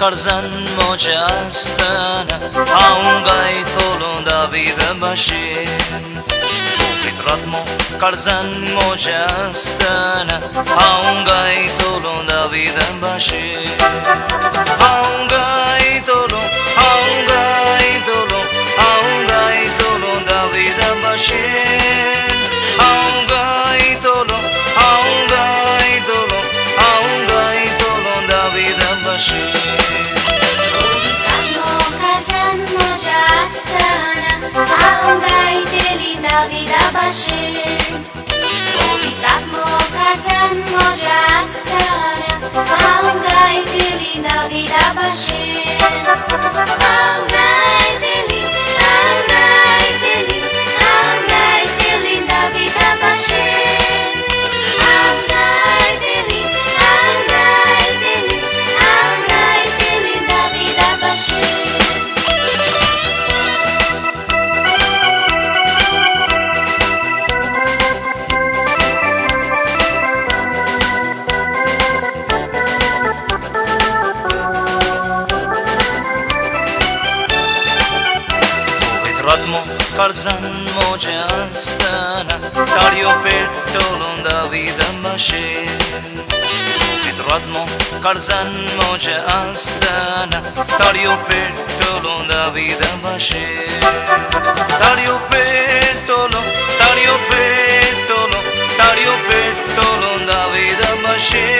कर्जन म्हजें आसतना हांव गायतलो दावीद भाशेन पवित्रात्मो कर्जन म्हजें आसतना हांव गायतलो दावीद भाशेन Thank you. farzan moja astana Tario petolon da vida maše Mitratmo karzan moja astana Tario petolon da vida maše Tario petolon, Tario vida maše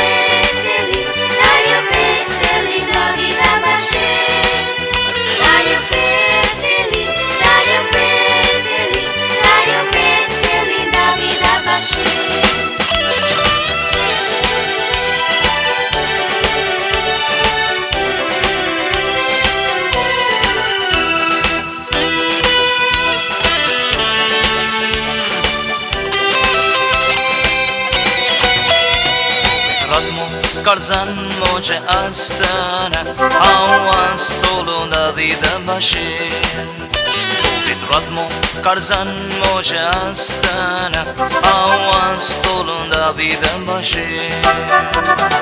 Karzan moce astana Awan stolo David Bashir Ritmo Karzan moce astana Awan stolo David Bashir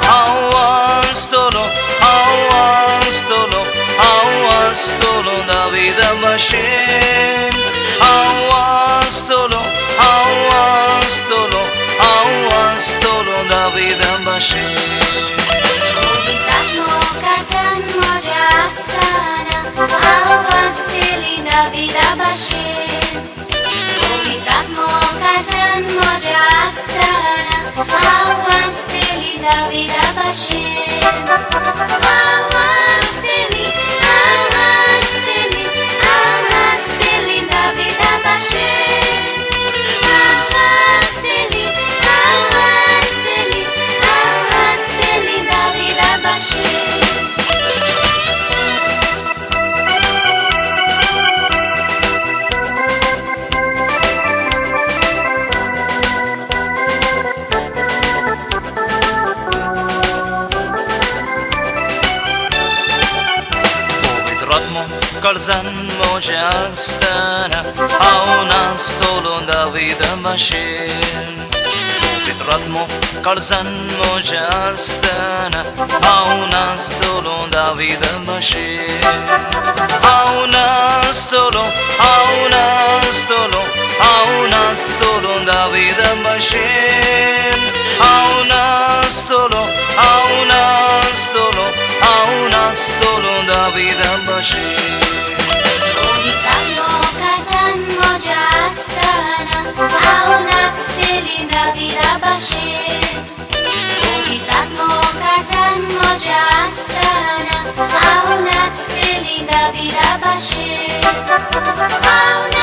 Awan stolo Awan stolo Awan stolo David Bashir Awan stolo Awan stolo Awan stolo David Bashir Obitatmo आसताना आवाज तेलिना बिना भाशेन कविताक मोगाजान मजा आसताना आवाज तेलिना बिना भाशेन Karzan mo gestana, a on s to lunda vidama shien, karzan mo gestana, a on as tolda vida machin, ha un nas tolo, a un as toler, a un as tolda vidama shien, a un vida. Haunat steli da bira baše Haunat